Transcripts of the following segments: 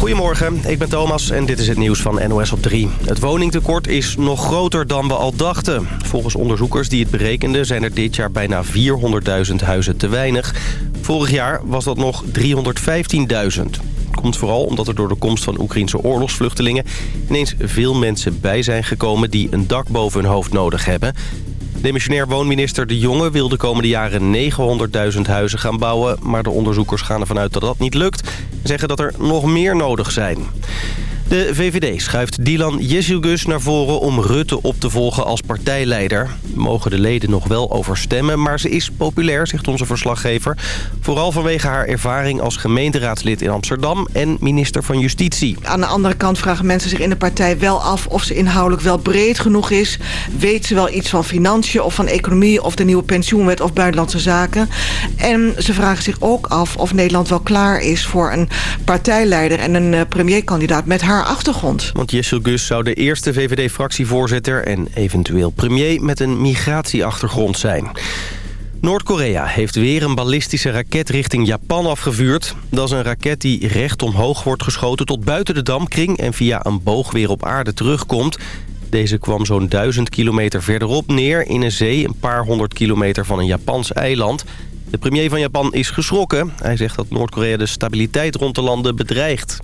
Goedemorgen, ik ben Thomas en dit is het nieuws van NOS op 3. Het woningtekort is nog groter dan we al dachten. Volgens onderzoekers die het berekenden zijn er dit jaar bijna 400.000 huizen te weinig. Vorig jaar was dat nog 315.000. Komt vooral omdat er door de komst van Oekraïnse oorlogsvluchtelingen... ineens veel mensen bij zijn gekomen die een dak boven hun hoofd nodig hebben. Demissionair woonminister De Jonge wil de komende jaren 900.000 huizen gaan bouwen... maar de onderzoekers gaan ervan uit dat dat niet lukt... en zeggen dat er nog meer nodig zijn. De VVD schuift Dylan Jezielgus naar voren om Rutte op te volgen als partijleider. Mogen de leden nog wel over stemmen, maar ze is populair, zegt onze verslaggever. Vooral vanwege haar ervaring als gemeenteraadslid in Amsterdam en minister van Justitie. Aan de andere kant vragen mensen zich in de partij wel af of ze inhoudelijk wel breed genoeg is. Weet ze wel iets van financiën of van economie of de nieuwe pensioenwet of buitenlandse zaken. En ze vragen zich ook af of Nederland wel klaar is voor een partijleider en een eh, premierkandidaat met haar achtergrond. Want Jessel Gus zou de eerste VVD-fractievoorzitter... en eventueel premier met een migratieachtergrond zijn. Noord-Korea heeft weer een ballistische raket richting Japan afgevuurd. Dat is een raket die recht omhoog wordt geschoten tot buiten de dampkring... en via een boog weer op aarde terugkomt. Deze kwam zo'n duizend kilometer verderop neer in een zee... een paar honderd kilometer van een Japans eiland... De premier van Japan is geschrokken. Hij zegt dat Noord-Korea de stabiliteit rond de landen bedreigt.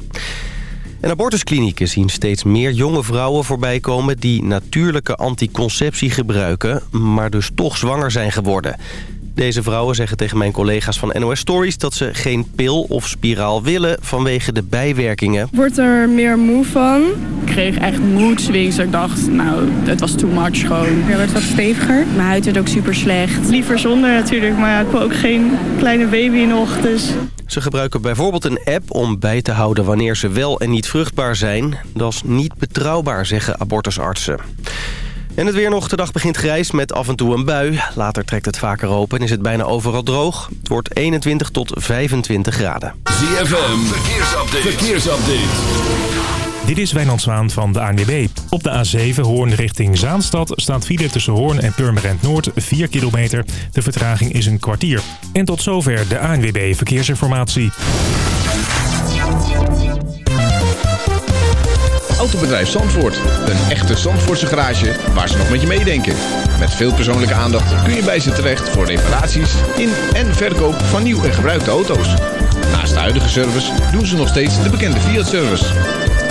En abortusklinieken zien steeds meer jonge vrouwen voorbij komen... die natuurlijke anticonceptie gebruiken, maar dus toch zwanger zijn geworden. Deze vrouwen zeggen tegen mijn collega's van NOS Stories... dat ze geen pil of spiraal willen vanwege de bijwerkingen. Ik word er meer moe van. Ik kreeg echt mood swings. Ik dacht, nou, het was too much gewoon. Ik werd wat steviger. Mijn huid werd ook super slecht. Liever zonder natuurlijk, maar ja, ik wil ook geen kleine baby nog, dus... Ze gebruiken bijvoorbeeld een app om bij te houden wanneer ze wel en niet vruchtbaar zijn. Dat is niet betrouwbaar, zeggen abortusartsen. En het weer nog. De dag begint grijs met af en toe een bui. Later trekt het vaker open en is het bijna overal droog. Het wordt 21 tot 25 graden. ZFM, verkeersupdate. verkeersupdate. Dit is Wijnand Zwaan van de ANWB. Op de A7 Hoorn richting Zaanstad staat file tussen Hoorn en Purmerend Noord 4 kilometer. De vertraging is een kwartier. En tot zover de ANWB Verkeersinformatie. Autobedrijf Zandvoort. Een echte Zandvoortse garage waar ze nog met je meedenken. Met veel persoonlijke aandacht kun je bij ze terecht voor reparaties in en verkoop van nieuw en gebruikte auto's. Naast de huidige service doen ze nog steeds de bekende Fiat-service.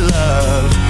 love.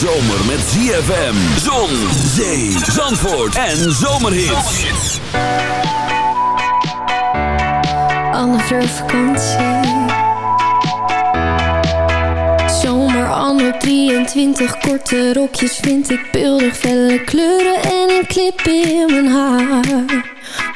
ZFM, Zon, Zee, Zandvoort en Zomerhits. Anne vakantie. Zomer anno 23, korte rokjes vind ik beeldig, felle kleuren en een clip in mijn haar.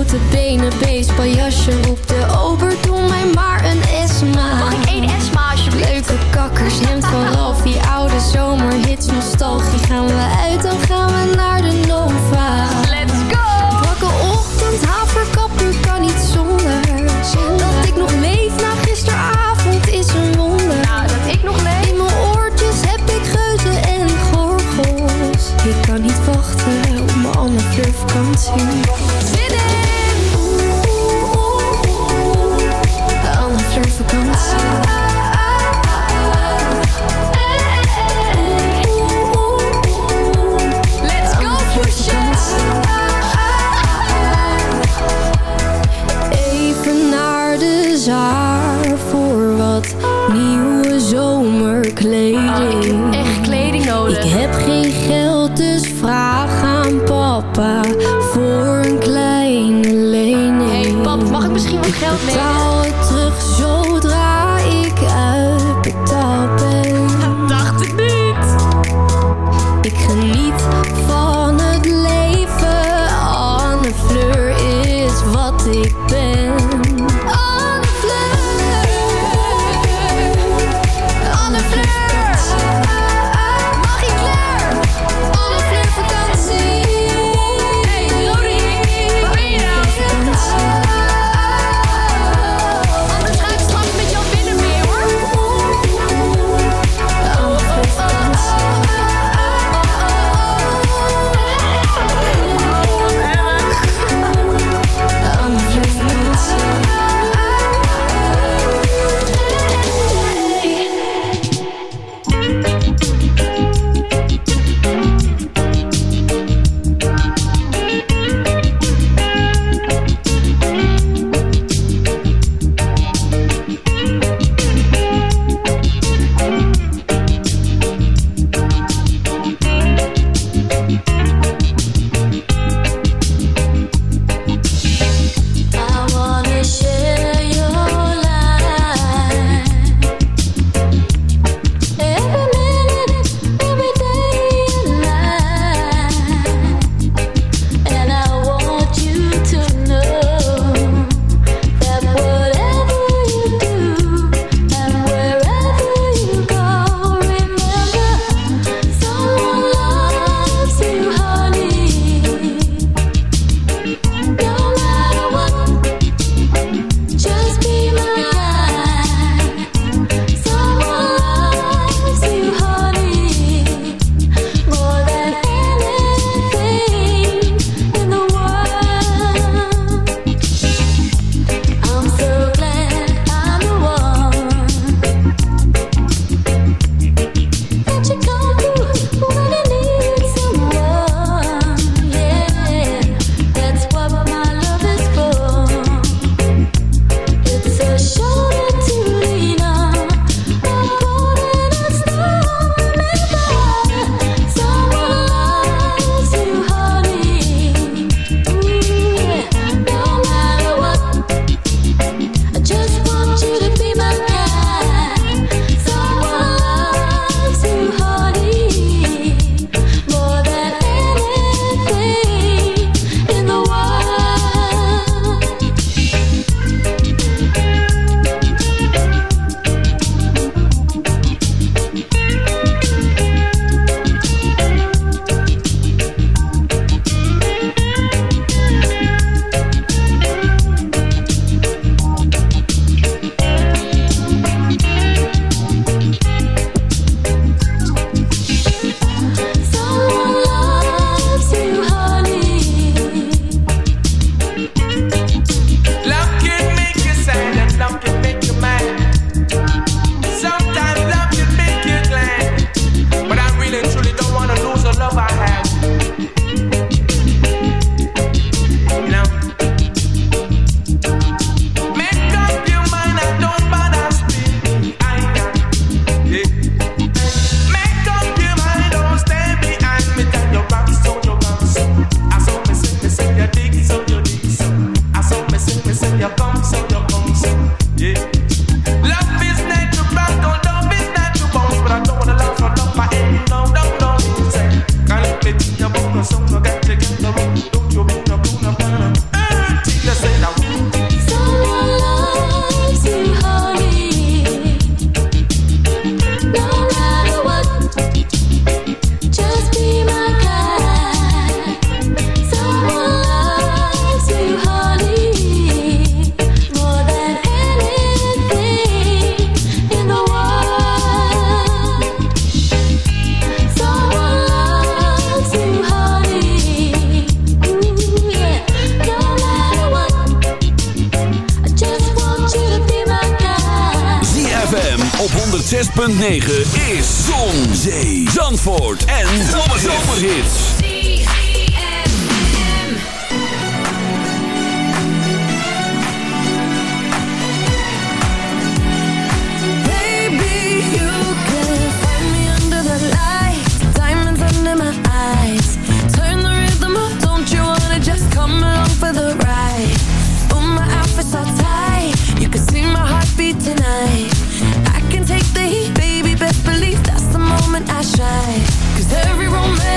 Blote benen, beestpaljasje Roep de ober, doe mij maar een Esma. Mag ik één Esma alsjeblieft? Leuke kakkers, hemd van Ralf Die oude zomerhits, nostalgie Gaan we uit, dan gaan we naar de Nova. Let's go! Wakke ochtend, haverkapper, kan niet zonder. Dat ik nog leef na gisteravond is een wonder. Nou, dat ik nog leef. In mijn oortjes heb ik geuzen en gorgels. Ik vakantie. Zin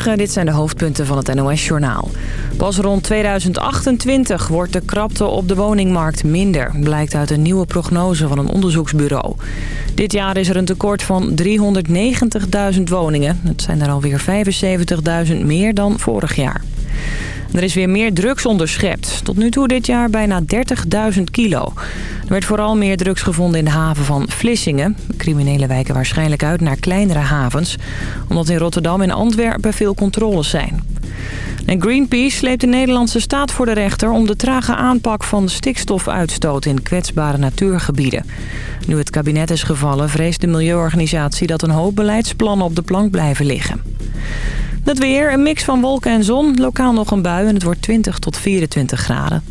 Dit zijn de hoofdpunten van het NOS-journaal. Pas rond 2028 wordt de krapte op de woningmarkt minder... blijkt uit een nieuwe prognose van een onderzoeksbureau. Dit jaar is er een tekort van 390.000 woningen. Het zijn er alweer 75.000 meer dan vorig jaar. Er is weer meer drugs onderschept. Tot nu toe dit jaar bijna 30.000 kilo. Er werd vooral meer drugs gevonden in de haven van Vlissingen. Criminelen wijken waarschijnlijk uit naar kleinere havens... omdat in Rotterdam en Antwerpen veel controles zijn. En Greenpeace sleept de Nederlandse staat voor de rechter... om de trage aanpak van stikstofuitstoot in kwetsbare natuurgebieden. Nu het kabinet is gevallen, vreest de milieuorganisatie... dat een hoop beleidsplannen op de plank blijven liggen. Het weer, een mix van wolken en zon. Lokaal nog een bui en het wordt 20 tot 24 graden.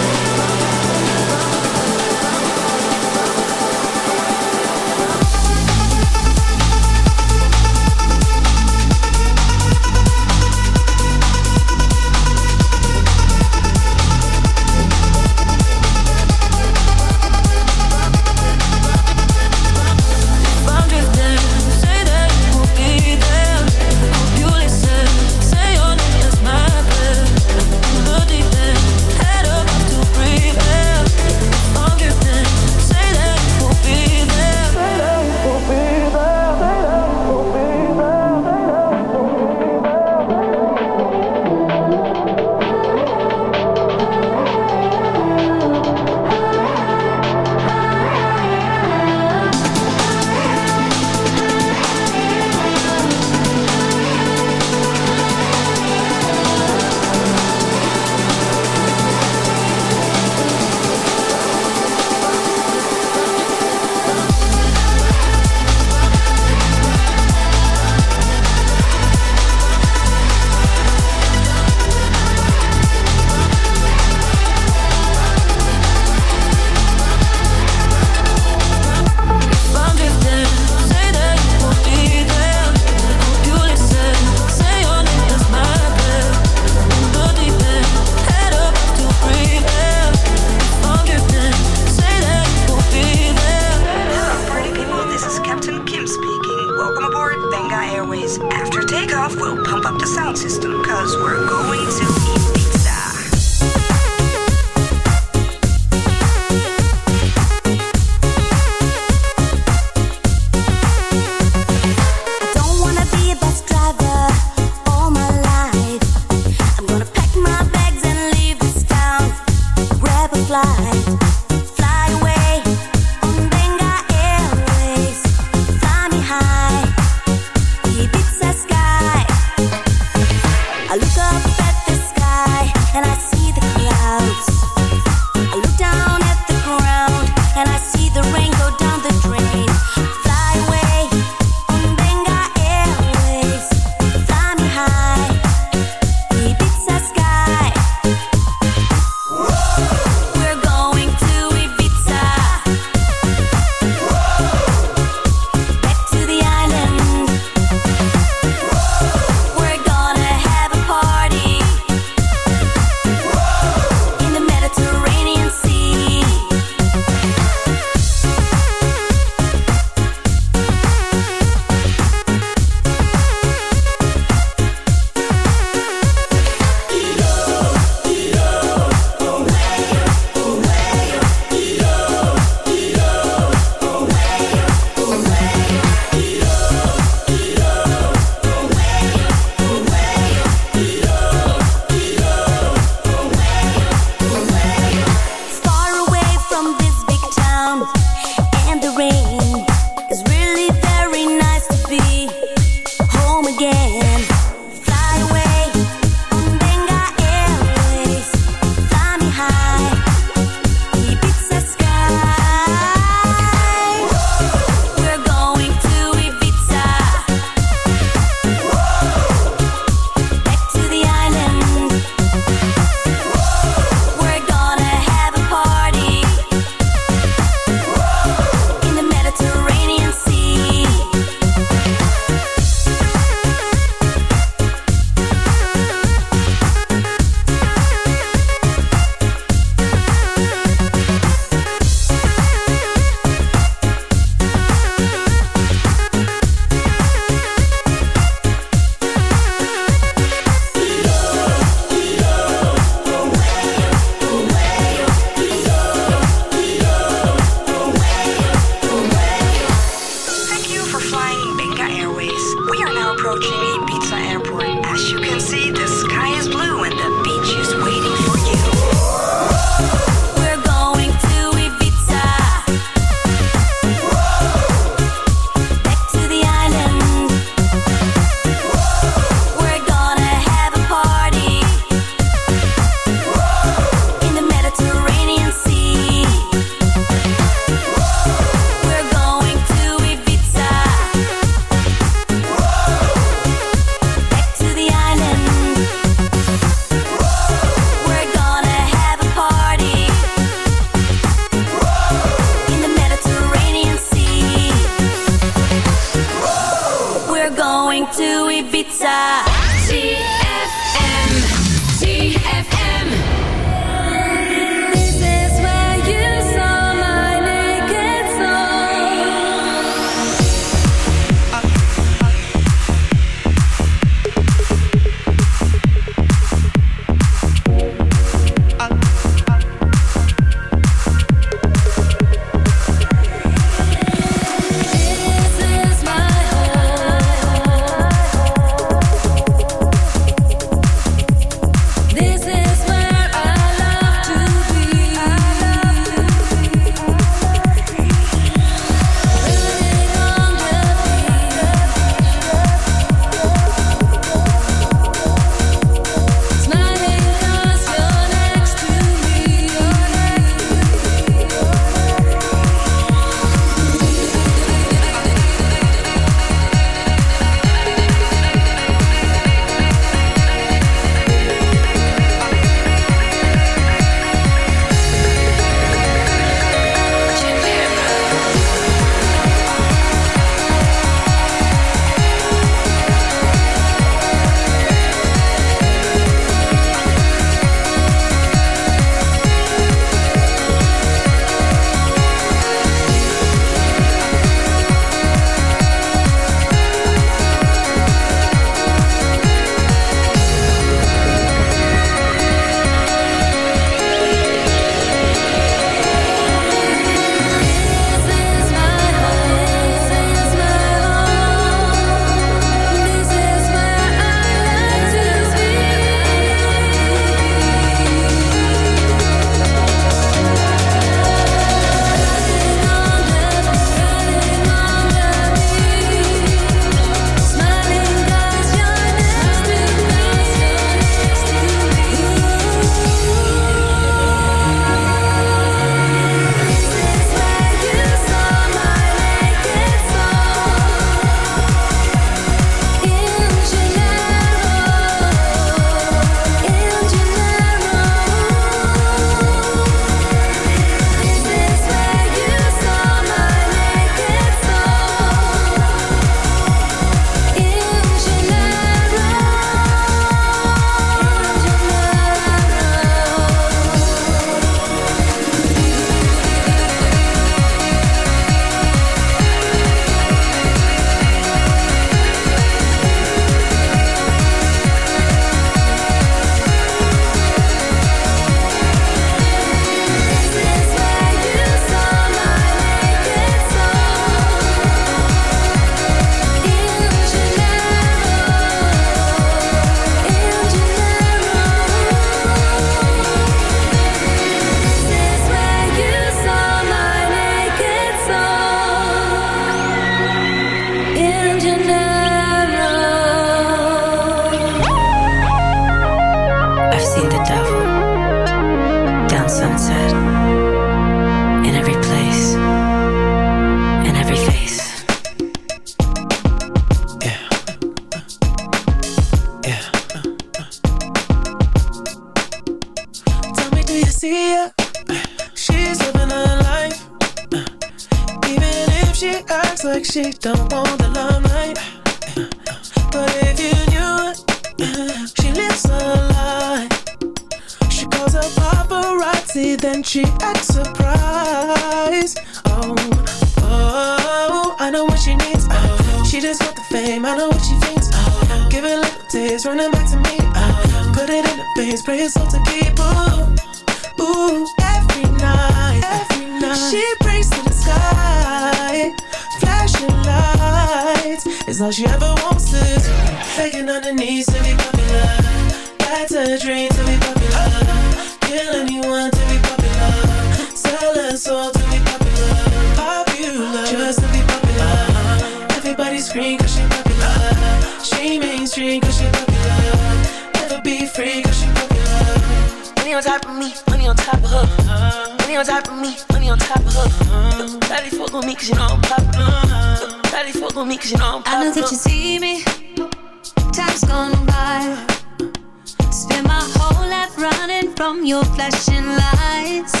From your flashing lights.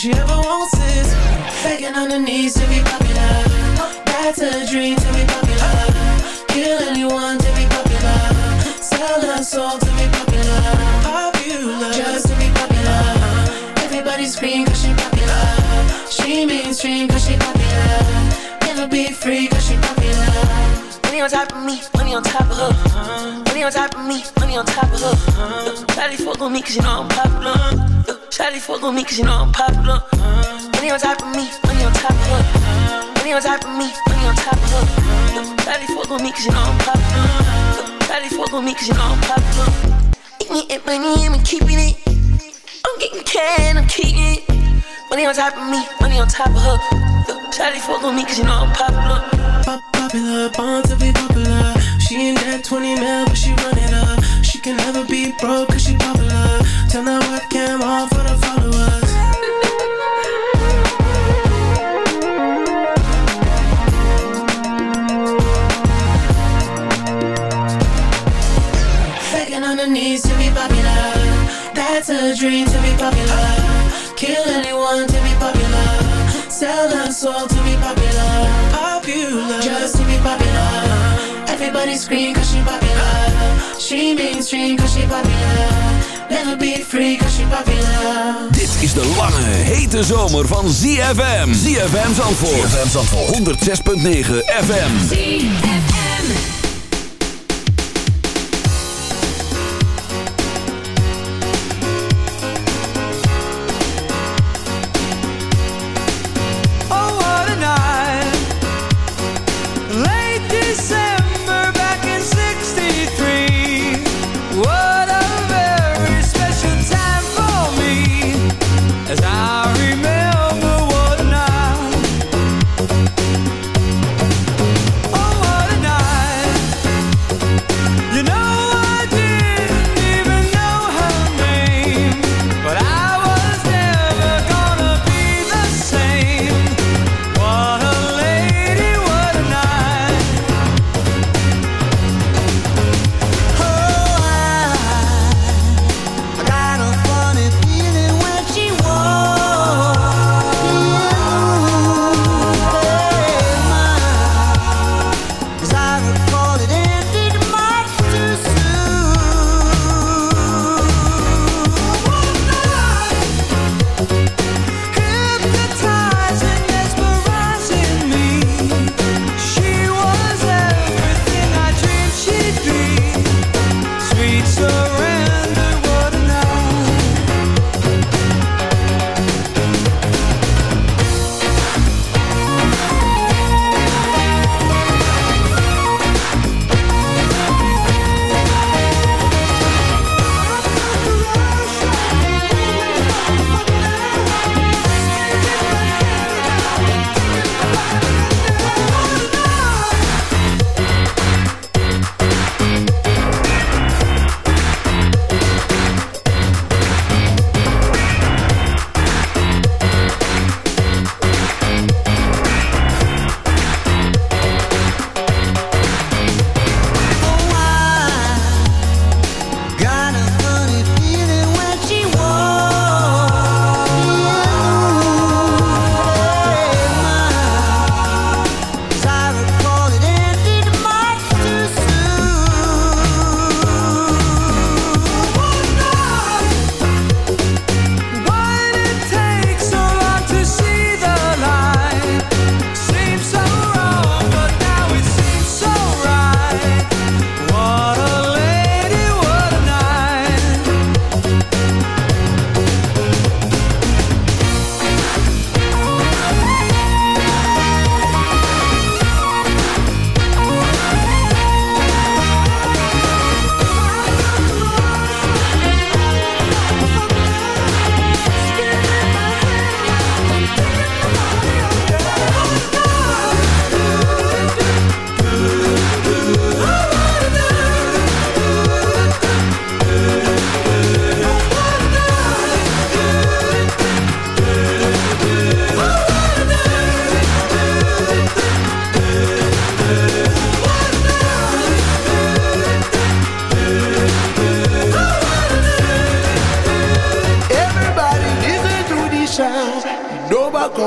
She ever wants is begging on her knees to be popular. That's a dream to be popular. Kill anyone to be popular. Sell her soul to be popular. Popular, just to be popular. Everybody scream cause she popular. She mainstream cause she popular. Never be free cause she popular. Money on top of me, money on top of her. Money on top of me, money on top of her. Shawty fuck on me cause you know I'm popular. Shawty fuck on me cause you know I'm popular. Money on top of me, money on top of her. Money on top of me, money on top of her. Shawty fuck on me cause you know I'm popular. Shawty fuck on me cause you know I'm popular. Eat me and money, I'm keeping it. I'm getting can, I'm keeping it. Money on top of me, money on top of her. Shawty fuck on me cause you know I'm popular. Pop popular, born to be popular. She ain't that 20 mil, but she run it up. Can never be broke cause she popular. Turn that webcam off for the followers. Begging on knees to be popular. That's a dream to be popular. Kill anyone to be popular. Sell her soul to be popular. Popular, just to be popular. Everybody scream cause she popular. She mainstream cause she popular. Never be free cause she popular. Dit is de lange, hete zomer van ZFM. ZFM Zandvoort. ZFM Zandvoort. 106.9 FM. ZFM.